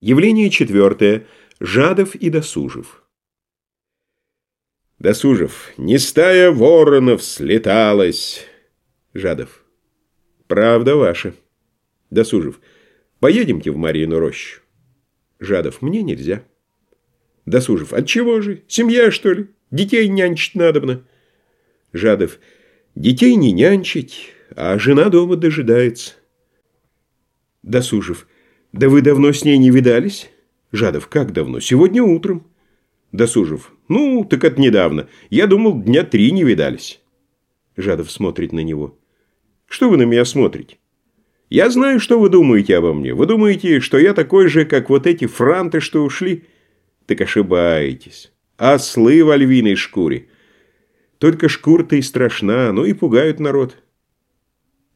Явление четвертое. Жадов и Досужев. Досужев. Не стая воронов слеталась. Жадов. Правда ваша. Досужев. Поедемте в Марьину рощу. Жадов. Мне нельзя. Досужев. Отчего же? Семья, что ли? Детей нянчить надобно. Жадов. Детей не нянчить, а жена дома дожидается. Досужев. Да вы давно с ней не видались? Жадов, как давно? Сегодня утром. Досужев, ну, так это недавно. Я думал, дня три не видались. Жадов смотрит на него. Что вы на меня смотрите? Я знаю, что вы думаете обо мне. Вы думаете, что я такой же, как вот эти франты, что ушли? Так ошибаетесь. Ослы в львиной шкуре. Только шкура-то и страшна, но и пугают народ.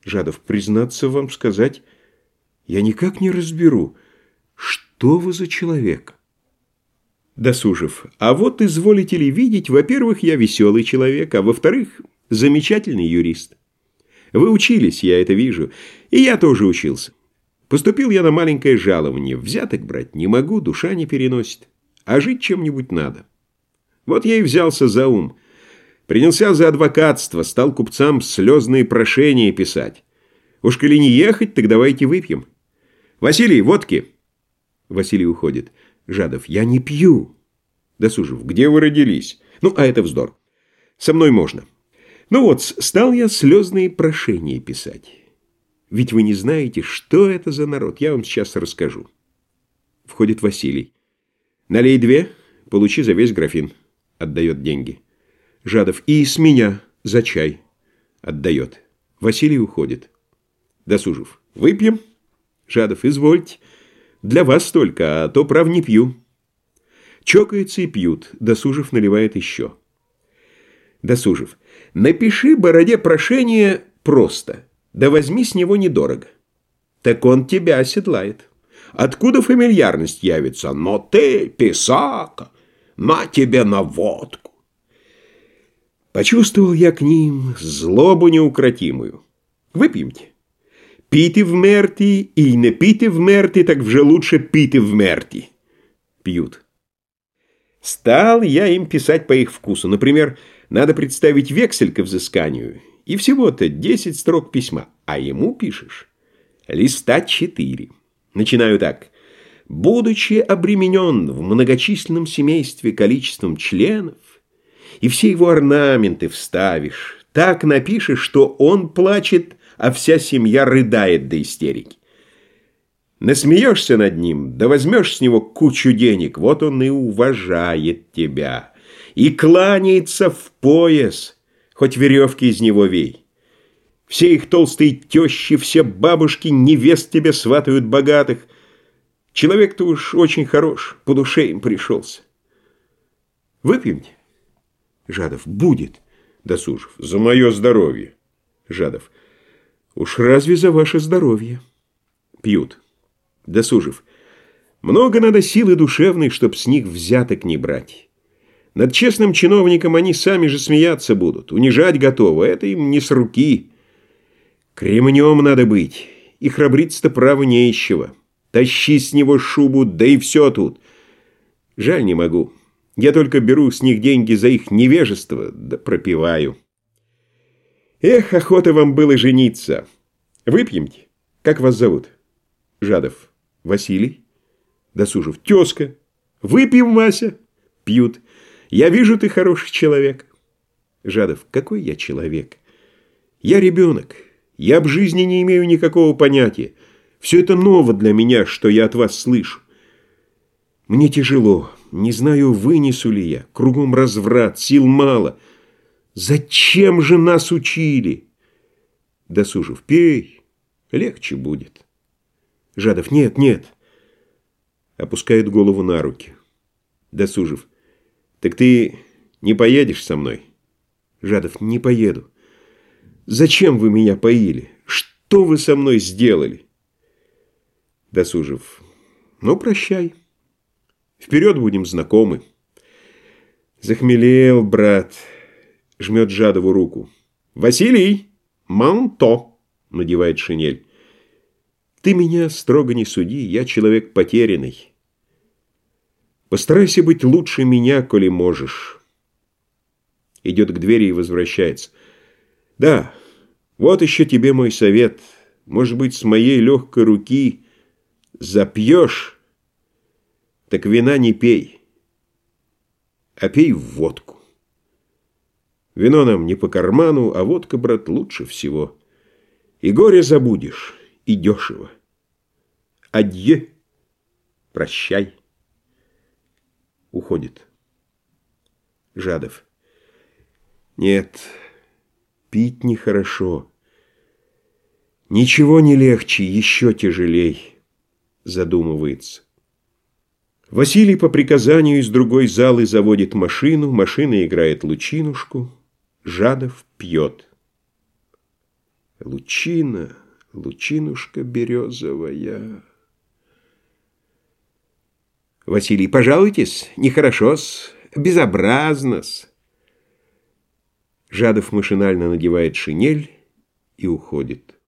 Жадов, признаться вам сказать... Я никак не разберу, что вы за человек. Досужев. А вот изволите ли видеть, во-первых, я веселый человек, а во-вторых, замечательный юрист. Вы учились, я это вижу, и я тоже учился. Поступил я на маленькое жалование, взяток брать не могу, душа не переносит, а жить чем-нибудь надо. Вот я и взялся за ум. Принялся за адвокатство, стал купцам слезные прошения писать. Уж коли не ехать, так давайте выпьем. «Василий, водки!» Василий уходит. Жадов, «Я не пью!» Досужев, «Где вы родились?» «Ну, а это вздор. Со мной можно. Ну вот, стал я слезные прошения писать. Ведь вы не знаете, что это за народ. Я вам сейчас расскажу». Входит Василий. «Налей две, получи за весь графин». Отдает деньги. Жадов, «И с меня за чай». Отдает. Василий уходит. Досужев, «Выпьем?» Жадов, извольте. Для вас только, а то, прав, не пью. Чокаются и пьют. Досужев наливает еще. Досужев. Напиши Бороде прошение просто. Да возьми с него недорого. Так он тебя оседлает. Откуда фамильярность явится? Но ты, писака, на тебе на водку. Почувствовал я к ним злобу неукротимую. Выпьемте. Піти вмерти и не піти вмерти, так вже лучше піти вмерти. Пьют. Стал я им писать по их вкусу. Например, надо представить вексель к взысканию. И всего-то 10 строк письма. А ему пишешь листа 4. Начинаю так. Будучи обременен в многочисленном семействе количеством членов, и все его орнаменты вставишь, так напишешь, что он плачет а вся семья рыдает до истерики. Насмеешься над ним, да возьмешь с него кучу денег, вот он и уважает тебя. И кланяется в пояс, хоть веревки из него вей. Все их толстые тещи, все бабушки, невест тебе сватают богатых. Человек-то уж очень хорош, по душе им пришелся. Выпьемте? Жадов, будет. Досужев, за мое здоровье. Жадов, Уж разве за ваше здоровье? Пьют. Досужев. Много надо силы душевной, чтоб с них взяток не брать. Над честным чиновником они сами же смеяться будут, унижать готовы, это им не с руки. Кремнем надо быть, и храбриться-то право не ищего. Тащи с него шубу, да и все тут. Жаль, не могу. Я только беру с них деньги за их невежество, да пропиваю. Эх, охота вам было жениться. Выпьемте. Как вас зовут? Жадов. Василий. Досужев. Тезка. Выпьем, Вася. Пьют. Я вижу, ты хороший человек. Жадов. Какой я человек? Я ребенок. Я об жизни не имею никакого понятия. Все это ново для меня, что я от вас слышу. Мне тяжело. Не знаю, вынесу ли я. Кругом разврат, сил мало. Зачем же нас учили? Досужев, пей, легче будет. Жадов, нет, нет. Опускает голову на руки. Досужев, так ты не поедешь со мной? Жадов, не поеду. Зачем вы меня поили? Что вы со мной сделали? Досужев, ну, прощай. Вперед будем знакомы. Захмелел, брат жмет Жадову руку. «Василий! Манто!» – надевает шинель. «Ты меня строго не суди, я человек потерянный. Постарайся быть лучше меня, коли можешь. Идет к двери и возвращается. Да, вот еще тебе мой совет. Может быть, с моей легкой руки запьешь, так вина не пей, а пей водку. Вино нам не по карману, а водка, брат, лучше всего. И горе забудешь, и дешево. Адье, прощай. Уходит. Жадов. Нет, пить нехорошо. Ничего не легче, еще тяжелей. Задумывается. Василий по приказанию из другой залы заводит машину, машина играет лучинушку, Жадов пьет. Лучина, лучинушка березовая. Василий, пожалуйтесь, нехорошо-с, безобразно-с. Жадов машинально надевает шинель и уходит.